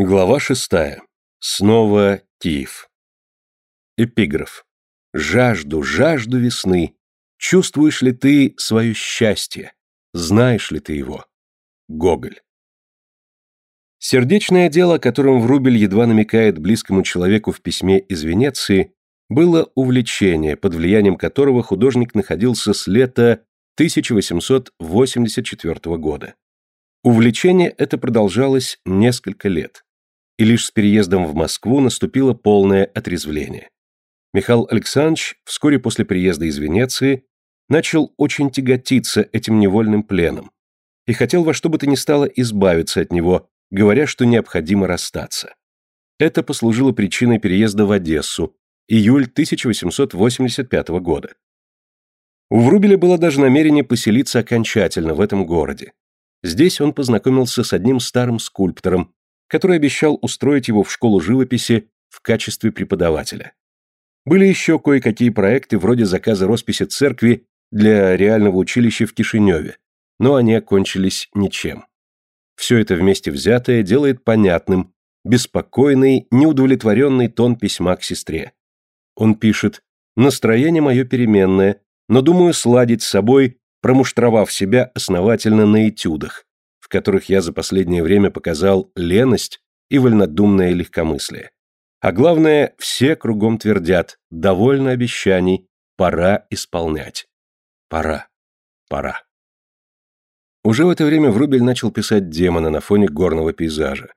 Глава шестая. Снова Киев. Эпиграф. Жажду, жажду весны. Чувствуешь ли ты свое счастье? Знаешь ли ты его? Гоголь. Сердечное дело, которым Врубель едва намекает близкому человеку в письме из Венеции, было увлечение, под влиянием которого художник находился с лета 1884 года. Увлечение это продолжалось несколько лет и лишь с переездом в Москву наступило полное отрезвление. Михаил Александрович вскоре после приезда из Венеции начал очень тяготиться этим невольным пленом и хотел во что бы то ни стало избавиться от него, говоря, что необходимо расстаться. Это послужило причиной переезда в Одессу, июль 1885 года. У Врубеля было даже намерение поселиться окончательно в этом городе. Здесь он познакомился с одним старым скульптором, который обещал устроить его в школу живописи в качестве преподавателя. Были еще кое-какие проекты вроде заказа росписи церкви для реального училища в Кишиневе, но они окончились ничем. Все это вместе взятое делает понятным беспокойный, неудовлетворенный тон письма к сестре. Он пишет «Настроение мое переменное, но думаю сладить с собой, промуштровав себя основательно на этюдах, в которых я за последнее время показал леность и вольнодумное легкомыслие. А главное, все кругом твердят, довольно обещаний, пора исполнять. Пора, пора. Уже в это время Врубель начал писать демона на фоне горного пейзажа.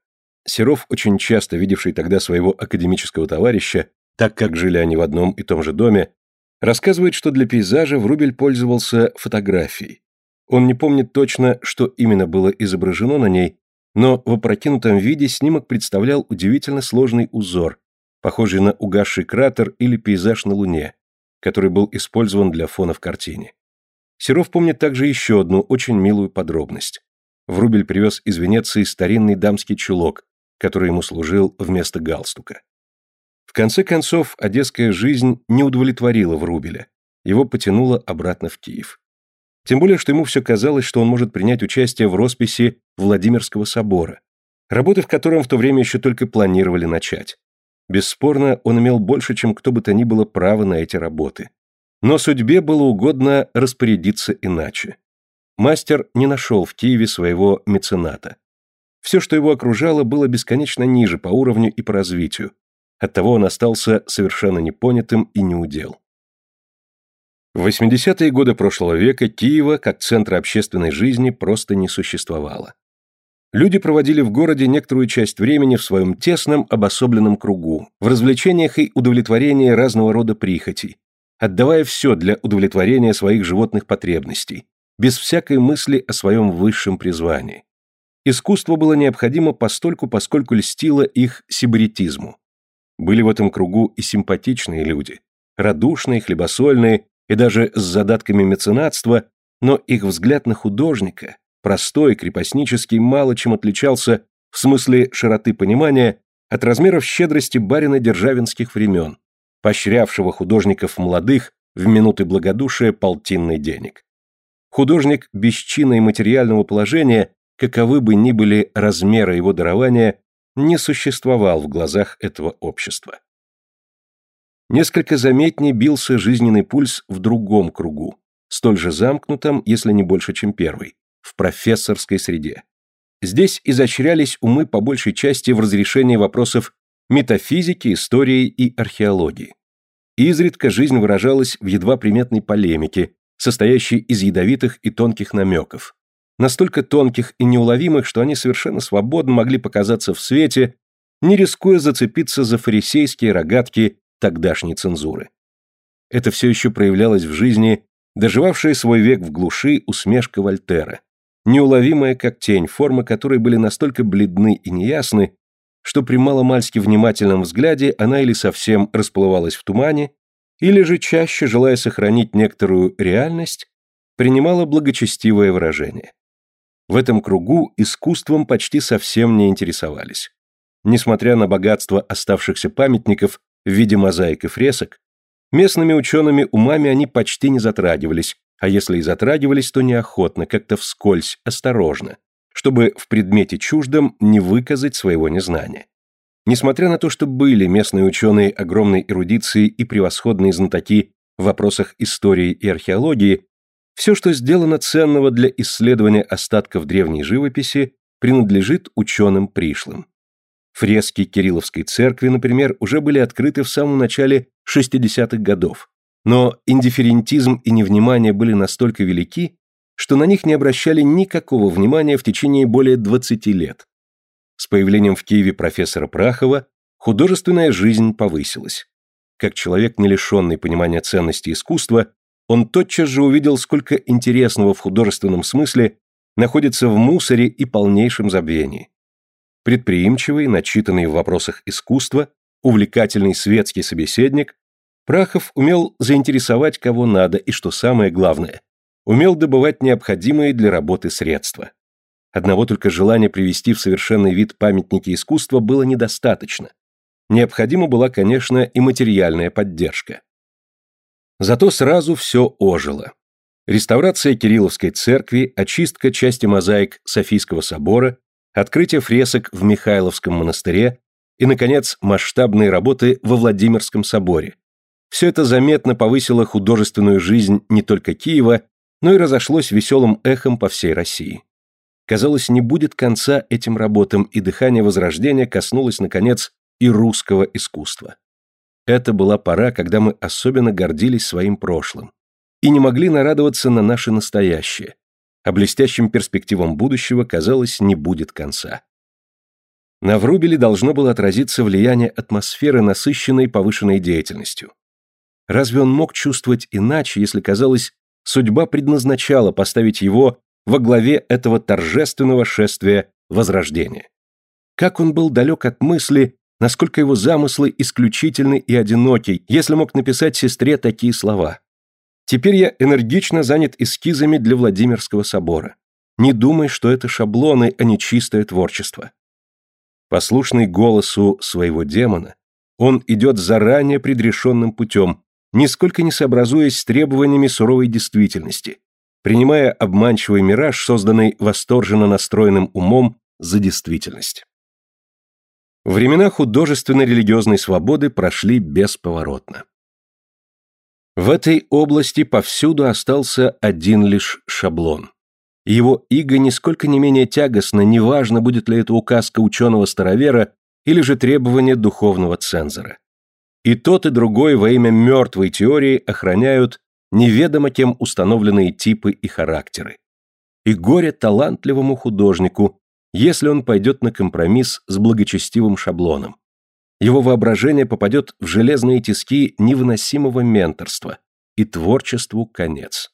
Серов, очень часто видевший тогда своего академического товарища, так как жили они в одном и том же доме, рассказывает, что для пейзажа Врубель пользовался фотографией, он не помнит точно, что именно было изображено на ней, но в опрокинутом виде снимок представлял удивительно сложный узор, похожий на угасший кратер или пейзаж на Луне, который был использован для фона в картине. Серов помнит также еще одну очень милую подробность. Врубель привез из Венеции старинный дамский чулок, который ему служил вместо галстука. В конце концов, одесская жизнь не удовлетворила Врубеля. Его потянуло обратно в Киев. Тем более, что ему все казалось, что он может принять участие в росписи Владимирского собора, работы в котором в то время еще только планировали начать. Бесспорно, он имел больше, чем кто бы то ни было право на эти работы. Но судьбе было угодно распорядиться иначе. Мастер не нашел в Киеве своего мецената. Все, что его окружало, было бесконечно ниже по уровню и по развитию. Оттого он остался совершенно непонятым и неудел. В 80-е годы прошлого века Киева, как центра общественной жизни, просто не существовало. Люди проводили в городе некоторую часть времени в своем тесном обособленном кругу, в развлечениях и удовлетворении разного рода прихотей, отдавая все для удовлетворения своих животных потребностей, без всякой мысли о своем высшем призвании. Искусство было необходимо постольку, поскольку льстило их сибаритизму. Были в этом кругу и симпатичные люди, радушные, хлебосольные, и даже с задатками меценатства, но их взгляд на художника, простой, крепостнический, мало чем отличался в смысле широты понимания от размеров щедрости барина державинских времен, поощрявшего художников молодых в минуты благодушия полтинный денег. Художник без чина и материального положения, каковы бы ни были размеры его дарования, не существовал в глазах этого общества. Несколько заметнее бился жизненный пульс в другом кругу, столь же замкнутом, если не больше, чем первый, в профессорской среде. Здесь изощрялись умы по большей части в разрешении вопросов метафизики, истории и археологии. Изредка жизнь выражалась в едва приметной полемике, состоящей из ядовитых и тонких намеков, настолько тонких и неуловимых, что они совершенно свободно могли показаться в свете, не рискуя зацепиться за фарисейские рогатки тогдашней цензуры. Это все еще проявлялось в жизни, доживавшая свой век в глуши усмешка Вольтера, неуловимая как тень, формы которой были настолько бледны и неясны, что при маломальски внимательном взгляде она или совсем расплывалась в тумане, или же чаще, желая сохранить некоторую реальность, принимала благочестивое выражение. В этом кругу искусством почти совсем не интересовались. Несмотря на богатство оставшихся памятников, в виде мозаик и фресок, местными учеными умами они почти не затрагивались, а если и затрагивались, то неохотно, как-то вскользь, осторожно, чтобы в предмете чуждом не выказать своего незнания. Несмотря на то, что были местные ученые огромной эрудиции и превосходные знатоки в вопросах истории и археологии, все, что сделано ценного для исследования остатков древней живописи, принадлежит ученым пришлым. Фрески Кирилловской церкви, например, уже были открыты в самом начале 60-х годов, но индифферентизм и невнимание были настолько велики, что на них не обращали никакого внимания в течение более 20 лет. С появлением в Киеве профессора Прахова художественная жизнь повысилась. Как человек, не лишенный понимания ценности искусства, он тотчас же увидел, сколько интересного в художественном смысле находится в мусоре и полнейшем забвении. Предприимчивый, начитанный в вопросах искусства, увлекательный светский собеседник, Прахов умел заинтересовать кого надо и, что самое главное, умел добывать необходимые для работы средства. Одного только желания привести в совершенный вид памятники искусства было недостаточно. Необходима была, конечно, и материальная поддержка. Зато сразу все ожило. Реставрация Кирилловской церкви, очистка части мозаик Софийского собора, открытие фресок в Михайловском монастыре и, наконец, масштабные работы во Владимирском соборе. Все это заметно повысило художественную жизнь не только Киева, но и разошлось веселым эхом по всей России. Казалось, не будет конца этим работам, и дыхание Возрождения коснулось, наконец, и русского искусства. Это была пора, когда мы особенно гордились своим прошлым и не могли нарадоваться на наше настоящее, а блестящим перспективам будущего, казалось, не будет конца. На Врубеле должно было отразиться влияние атмосферы, насыщенной повышенной деятельностью. Разве он мог чувствовать иначе, если, казалось, судьба предназначала поставить его во главе этого торжественного шествия Возрождения? Как он был далек от мысли, насколько его замыслы исключительны и одиноки, если мог написать сестре такие слова. Теперь я энергично занят эскизами для Владимирского собора. Не думай, что это шаблоны, а не чистое творчество. Послушный голосу своего демона, он идет заранее предрешенным путем, нисколько не сообразуясь с требованиями суровой действительности, принимая обманчивый мираж, созданный восторженно настроенным умом за действительность. Времена художественно-религиозной свободы прошли бесповоротно. В этой области повсюду остался один лишь шаблон. Его иго нисколько не менее тягостно, неважно, будет ли это указка ученого-старовера или же требование духовного цензора. И тот, и другой во имя мертвой теории охраняют неведомо кем установленные типы и характеры. И горе талантливому художнику, если он пойдет на компромисс с благочестивым шаблоном. Его воображение попадет в железные тиски невыносимого менторства, и творчеству конец.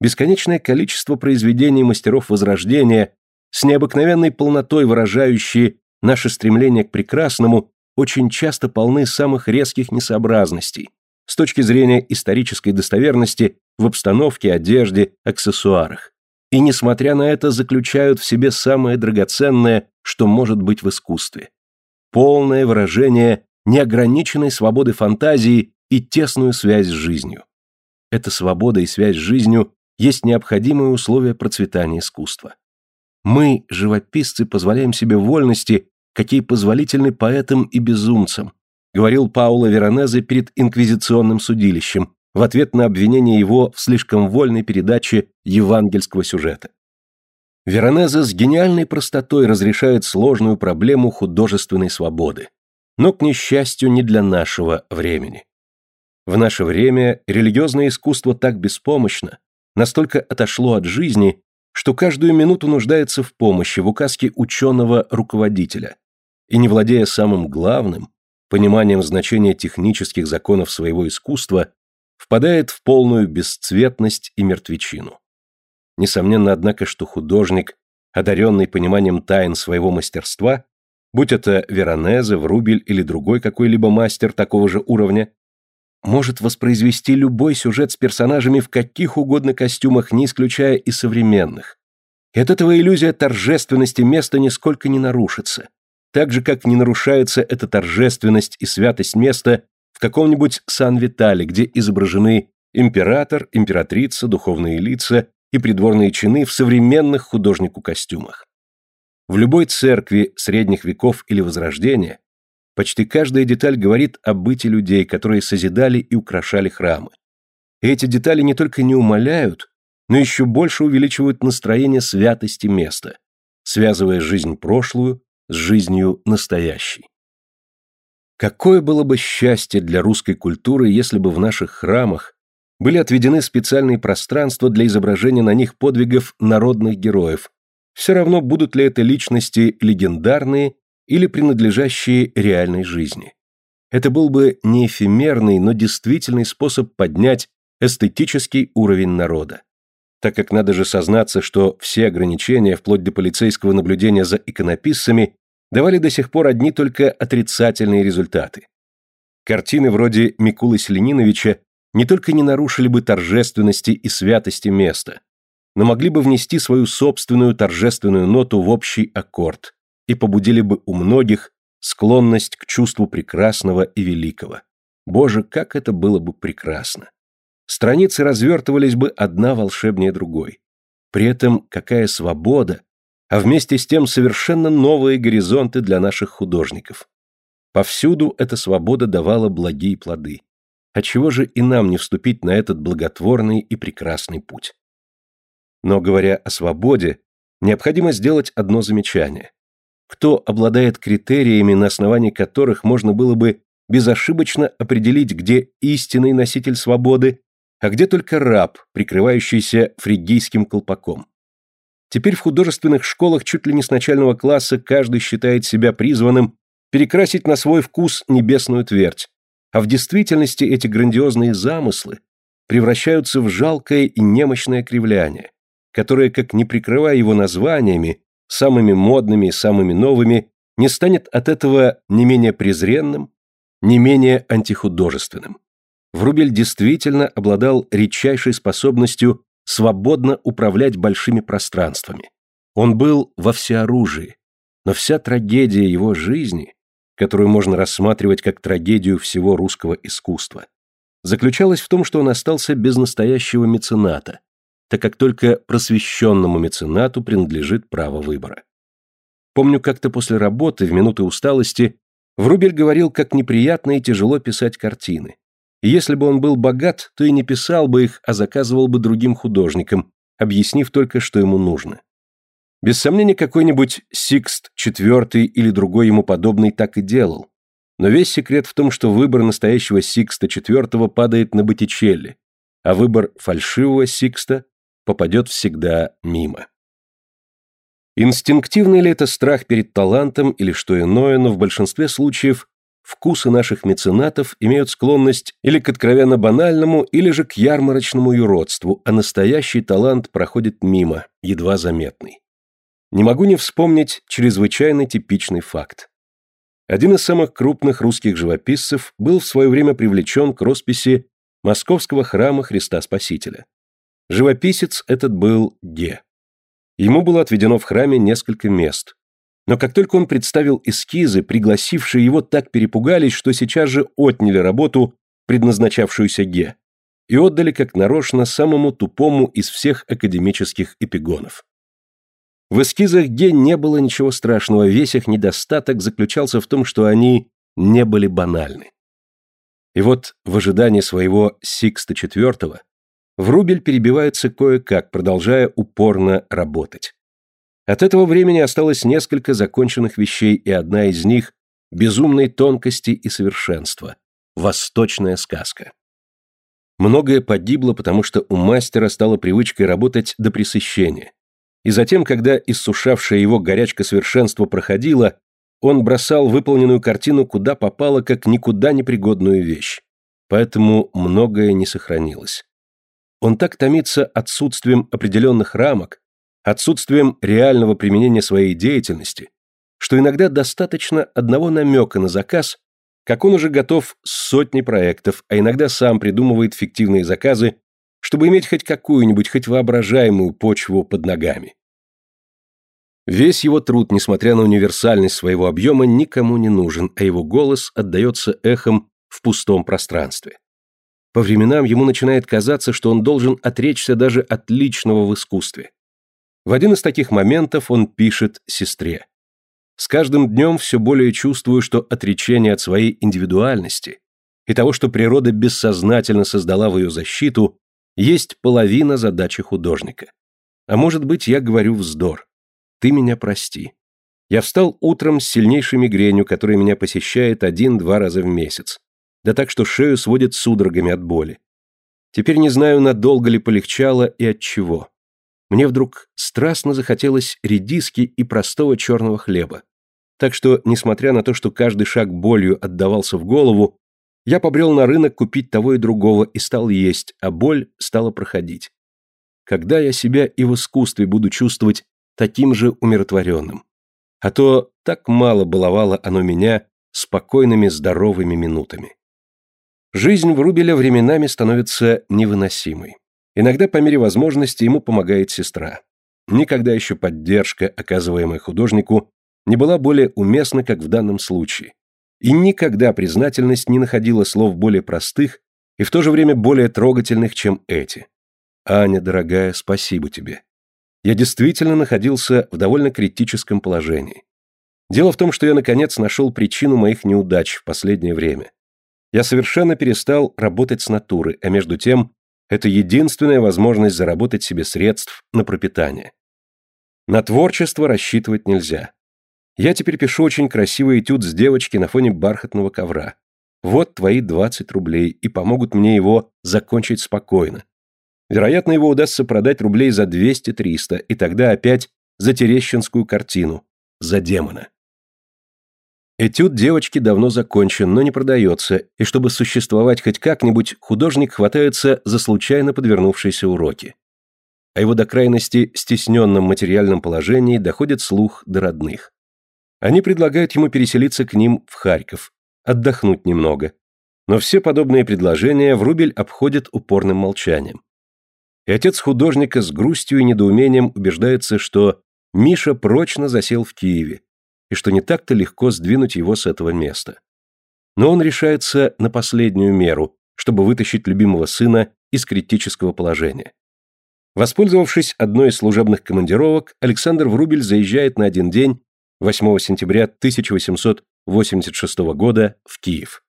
Бесконечное количество произведений мастеров Возрождения, с необыкновенной полнотой выражающие наше стремление к прекрасному, очень часто полны самых резких несообразностей с точки зрения исторической достоверности в обстановке, одежде, аксессуарах. И, несмотря на это, заключают в себе самое драгоценное, что может быть в искусстве. Полное выражение неограниченной свободы фантазии и тесную связь с жизнью. Эта свобода и связь с жизнью есть необходимые условия процветания искусства. Мы, живописцы, позволяем себе вольности, какие позволительны поэтам и безумцам, говорил Пауло Веронезе перед инквизиционным судилищем в ответ на обвинение его в слишком вольной передаче евангельского сюжета. Веронезе с гениальной простотой разрешает сложную проблему художественной свободы, но, к несчастью, не для нашего времени. В наше время религиозное искусство так беспомощно, настолько отошло от жизни, что каждую минуту нуждается в помощи, в указке ученого-руководителя, и не владея самым главным, пониманием значения технических законов своего искусства, впадает в полную бесцветность и мертвечину. Несомненно, однако, что художник, одаренный пониманием тайн своего мастерства, будь это Веронезе, Врубель или другой какой-либо мастер такого же уровня, может воспроизвести любой сюжет с персонажами в каких угодно костюмах, не исключая и современных. И от этого иллюзия торжественности места нисколько не нарушится, так же, как не нарушается эта торжественность и святость места в каком-нибудь Сан-Витале, где изображены император, императрица, духовные лица и придворные чины в современных художнику костюмах. В любой церкви средних веков или Возрождения почти каждая деталь говорит о быте людей, которые созидали и украшали храмы. И эти детали не только не умаляют, но еще больше увеличивают настроение святости места, связывая жизнь прошлую с жизнью настоящей. Какое было бы счастье для русской культуры, если бы в наших храмах были отведены специальные пространства для изображения на них подвигов народных героев, все равно будут ли это личности легендарные или принадлежащие реальной жизни. Это был бы не эфемерный, но действительный способ поднять эстетический уровень народа. Так как надо же сознаться, что все ограничения, вплоть до полицейского наблюдения за иконописцами, давали до сих пор одни только отрицательные результаты. Картины вроде Микулы Селениновича не только не нарушили бы торжественности и святости места, но могли бы внести свою собственную торжественную ноту в общий аккорд и побудили бы у многих склонность к чувству прекрасного и великого. Боже, как это было бы прекрасно! Страницы развертывались бы одна волшебнее другой. При этом какая свобода, а вместе с тем совершенно новые горизонты для наших художников. Повсюду эта свобода давала благие плоды. Отчего же и нам не вступить на этот благотворный и прекрасный путь? Но говоря о свободе, необходимо сделать одно замечание. Кто обладает критериями, на основании которых можно было бы безошибочно определить, где истинный носитель свободы, а где только раб, прикрывающийся фригийским колпаком? Теперь в художественных школах чуть ли не с начального класса каждый считает себя призванным перекрасить на свой вкус небесную твердь, а в действительности эти грандиозные замыслы превращаются в жалкое и немощное кривляние, которое, как не прикрывая его названиями, самыми модными и самыми новыми, не станет от этого не менее презренным, не менее антихудожественным. Врубель действительно обладал редчайшей способностью свободно управлять большими пространствами. Он был во всеоружии, но вся трагедия его жизни, которую можно рассматривать как трагедию всего русского искусства, заключалась в том, что он остался без настоящего мецената, так как только просвещенному меценату принадлежит право выбора. Помню, как-то после работы, в минуты усталости, Врубель говорил, как неприятно и тяжело писать картины, и если бы он был богат, то и не писал бы их, а заказывал бы другим художникам, объяснив только, что ему нужно. Без сомнения, какой-нибудь Сикст IV или другой ему подобный так и делал. Но весь секрет в том, что выбор настоящего Сикста IV падает на Боттичелли, а выбор фальшивого Сикста попадет всегда мимо. Инстинктивный ли это страх перед талантом или что иное, но в большинстве случаев вкусы наших меценатов имеют склонность или к откровенно банальному, или же к ярмарочному юродству, а настоящий талант проходит мимо, едва заметный. Не могу не вспомнить чрезвычайно типичный факт. Один из самых крупных русских живописцев был в свое время привлечен к росписи Московского храма Христа Спасителя. Живописец этот был Ге. Ему было отведено в храме несколько мест, но как только он представил эскизы, пригласившие его так перепугались, что сейчас же отняли работу, предназначавшуюся Ге, и отдали как нарочно самому тупому из всех академических эпигонов. В эскизах Ге не было ничего страшного, весь их недостаток заключался в том, что они не были банальны. И вот в ожидании своего Сикста IV Врубель перебивается кое-как, продолжая упорно работать. От этого времени осталось несколько законченных вещей, и одна из них – безумной тонкости и совершенства – восточная сказка. Многое погибло, потому что у мастера стала привычкой работать до пресыщения. И затем, когда иссушавшая его горячка совершенства проходила, он бросал выполненную картину куда попало, как никуда непригодную вещь. Поэтому многое не сохранилось. Он так томится отсутствием определенных рамок, отсутствием реального применения своей деятельности, что иногда достаточно одного намека на заказ, как он уже готов с сотней проектов, а иногда сам придумывает фиктивные заказы, чтобы иметь хоть какую-нибудь, хоть воображаемую почву под ногами. Весь его труд, несмотря на универсальность своего объема, никому не нужен, а его голос отдается эхом в пустом пространстве. По временам ему начинает казаться, что он должен отречься даже от личного в искусстве. В один из таких моментов он пишет сестре. С каждым днем все более чувствую, что отречение от своей индивидуальности и того, что природа бессознательно создала в ее защиту, есть половина задачи художника. А может быть, я говорю вздор. Ты меня прости. Я встал утром с сильнейшей мигренью, которая меня посещает один-два раза в месяц. Да так, что шею сводит судорогами от боли. Теперь не знаю, надолго ли полегчало и от чего. Мне вдруг страстно захотелось редиски и простого черного хлеба. Так что, несмотря на то, что каждый шаг болью отдавался в голову, я побрел на рынок купить того и другого и стал есть, а боль стала проходить. Когда я себя и в искусстве буду чувствовать таким же умиротворенным? А то так мало баловало оно меня спокойными здоровыми минутами. Жизнь Врубеля временами становится невыносимой. Иногда по мере возможности ему помогает сестра. Никогда еще поддержка, оказываемая художнику, не была более уместна, как в данном случае. И никогда признательность не находила слов более простых и в то же время более трогательных, чем эти. «Аня, дорогая, спасибо тебе. Я действительно находился в довольно критическом положении. Дело в том, что я наконец нашел причину моих неудач в последнее время. Я совершенно перестал работать с натуры, а между тем это единственная возможность заработать себе средств на пропитание. На творчество рассчитывать нельзя. Я теперь пишу очень красивый этюд с девочки на фоне бархатного ковра. Вот твои 20 рублей, и помогут мне его закончить спокойно. Вероятно, его удастся продать рублей за 200-300, и тогда опять за терещинскую картину, за демона. Этюд девочки давно закончен, но не продается, и чтобы существовать хоть как-нибудь, художник хватается за случайно подвернувшиеся уроки. О его до крайности стесненном материальном положении доходит слух до родных. Они предлагают ему переселиться к ним в Харьков, отдохнуть немного. Но все подобные предложения Врубель обходит упорным молчанием. И отец художника с грустью и недоумением убеждается, что Миша прочно засел в Киеве, и что не так-то легко сдвинуть его с этого места. Но он решается на последнюю меру, чтобы вытащить любимого сына из критического положения. Воспользовавшись одной из служебных командировок, Александр Врубель заезжает на один день 8 сентября 1886 года в Киев.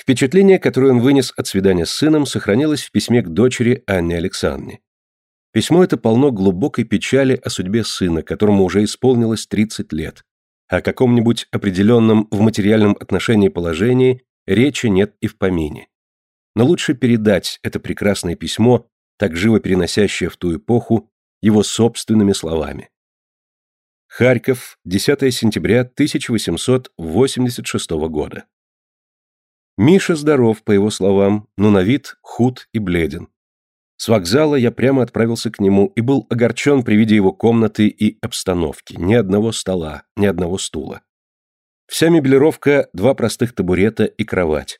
Впечатление, которое он вынес от свидания с сыном, сохранилось в письме к дочери Анне Александровне. Письмо это полно глубокой печали о судьбе сына, которому уже исполнилось 30 лет. О каком-нибудь определенном в материальном отношении положении речи нет и в помине. Но лучше передать это прекрасное письмо, так живо переносящее в ту эпоху, его собственными словами. Харьков, 10 сентября 1886 года. Миша здоров, по его словам, но на вид худ и бледен. С вокзала я прямо отправился к нему и был огорчен при виде его комнаты и обстановки. Ни одного стола, ни одного стула. Вся меблировка, два простых табурета и кровать.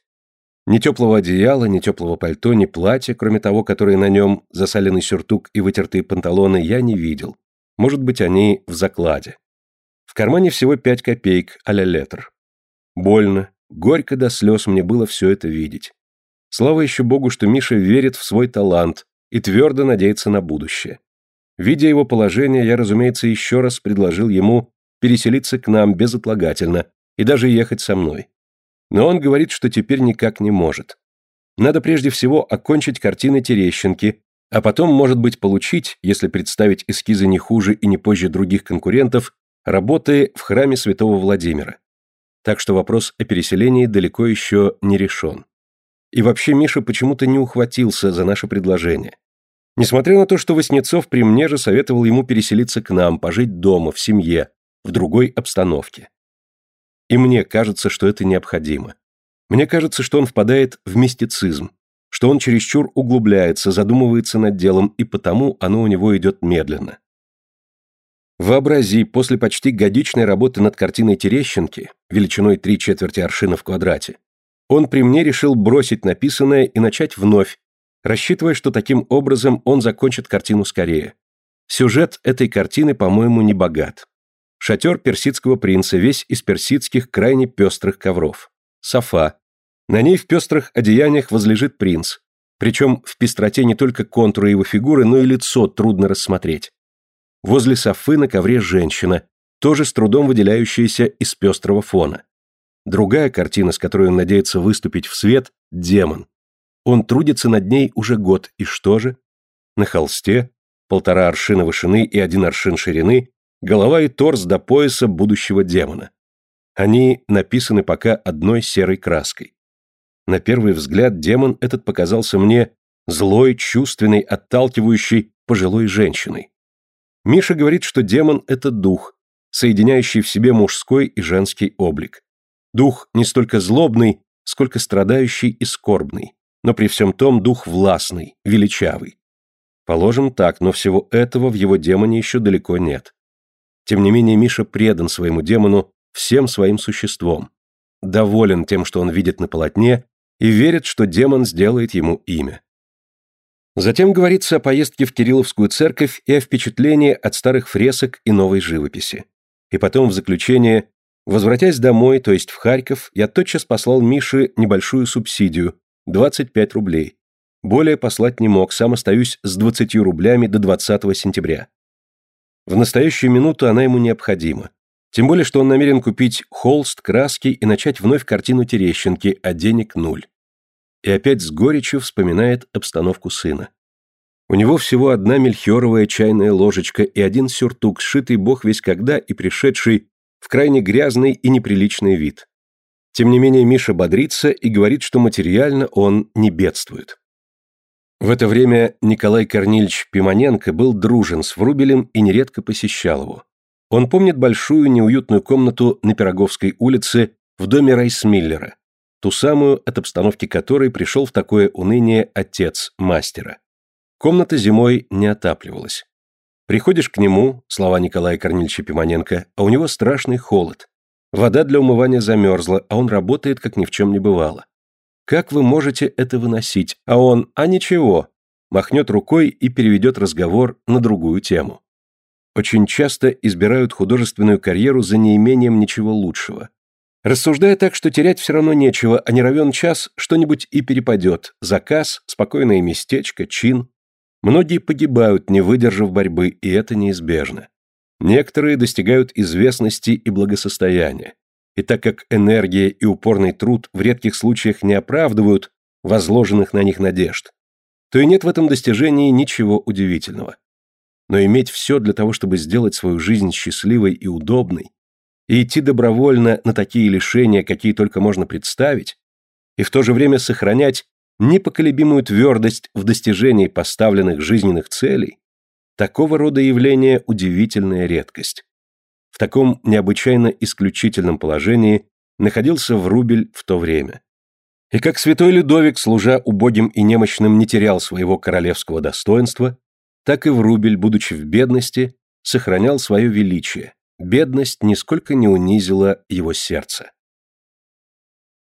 Ни теплого одеяла, ни теплого пальто, ни платья, кроме того, которое на нем, засаленный сюртук и вытертые панталоны, я не видел. Может быть, они в закладе. В кармане всего пять копеек а-ля летр. Больно, горько до слез мне было все это видеть. Слава еще Богу, что Миша верит в свой талант и твердо надеется на будущее. Видя его положение, я, разумеется, еще раз предложил ему переселиться к нам безотлагательно и даже ехать со мной. Но он говорит, что теперь никак не может. Надо прежде всего окончить картины Терещенки, а потом, может быть, получить, если представить эскизы не хуже и не позже других конкурентов, работы в храме святого Владимира. Так что вопрос о переселении далеко еще не решен. И вообще Миша почему-то не ухватился за наше предложение. Несмотря на то, что Васнецов при мне же советовал ему переселиться к нам, пожить дома, в семье, в другой обстановке. И мне кажется, что это необходимо. Мне кажется, что он впадает в мистицизм, что он чересчур углубляется, задумывается над делом, и потому оно у него идет медленно. Вообрази, после почти годичной работы над картиной Терещенки, величиной три четверти аршина в квадрате, он при мне решил бросить написанное и начать вновь, рассчитывая, что таким образом он закончит картину скорее. Сюжет этой картины, по-моему, не богат. Шатер персидского принца, весь из персидских крайне пестрых ковров. Софа, на ней в пестрых одеяниях возлежит принц. Причем в пестроте не только контуры его фигуры, но и лицо трудно рассмотреть. Возле софы на ковре женщина, тоже с трудом выделяющаяся из пестрого фона. Другая картина, с которой он надеется выступить в свет – демон. Он трудится над ней уже год, и что же? На холсте, полтора аршина вышины и один аршин ширины, голова и торс до пояса будущего демона. Они написаны пока одной серой краской. На первый взгляд демон этот показался мне злой, чувственной, отталкивающей пожилой женщиной. Миша говорит, что демон – это дух, соединяющий в себе мужской и женский облик. Дух не столько злобный, сколько страдающий и скорбный, но при всем том дух властный, величавый. Положим так, но всего этого в его демоне еще далеко нет. Тем не менее Миша предан своему демону всем своим существом, доволен тем, что он видит на полотне, и верит, что демон сделает ему имя. Затем говорится о поездке в Кирилловскую церковь и о впечатлении от старых фресок и новой живописи. И потом в заключение, возвратясь домой, то есть в Харьков, я тотчас послал Мише небольшую субсидию, 25 рублей. Более послать не мог, сам остаюсь с 20 рублями до 20 сентября. В настоящую минуту она ему необходима. Тем более, что он намерен купить холст, краски и начать вновь картину Терещенки, а денег нуль и опять с горечью вспоминает обстановку сына. У него всего одна мельхиоровая чайная ложечка и один сюртук, сшитый бог весь когда и пришедший в крайне грязный и неприличный вид. Тем не менее Миша бодрится и говорит, что материально он не бедствует. В это время Николай Корнильевич Пимоненко был дружен с Врубелем и нередко посещал его. Он помнит большую неуютную комнату на Пироговской улице в доме Райсмиллера, ту самую, от обстановки которой пришел в такое уныние отец мастера. Комната зимой не отапливалась. Приходишь к нему, слова Николая Корнильевича Пимоненко, а у него страшный холод. Вода для умывания замерзла, а он работает, как ни в чем не бывало. Как вы можете это выносить? А он, а ничего, махнет рукой и переведет разговор на другую тему. Очень часто избирают художественную карьеру за неимением ничего лучшего. Рассуждая так, что терять все равно нечего, а не равен час, что-нибудь и перепадет. Заказ, спокойное местечко, чин. Многие погибают, не выдержав борьбы, и это неизбежно. Некоторые достигают известности и благосостояния. И так как энергия и упорный труд в редких случаях не оправдывают возложенных на них надежд, то и нет в этом достижении ничего удивительного. Но иметь все для того, чтобы сделать свою жизнь счастливой и удобной, и идти добровольно на такие лишения, какие только можно представить, и в то же время сохранять непоколебимую твердость в достижении поставленных жизненных целей, такого рода явление – удивительная редкость. В таком необычайно исключительном положении находился Врубель в то время. И как святой Людовик, служа убогим и немощным, не терял своего королевского достоинства, так и Врубель, будучи в бедности, сохранял свое величие, Бедность нисколько не унизила его сердце.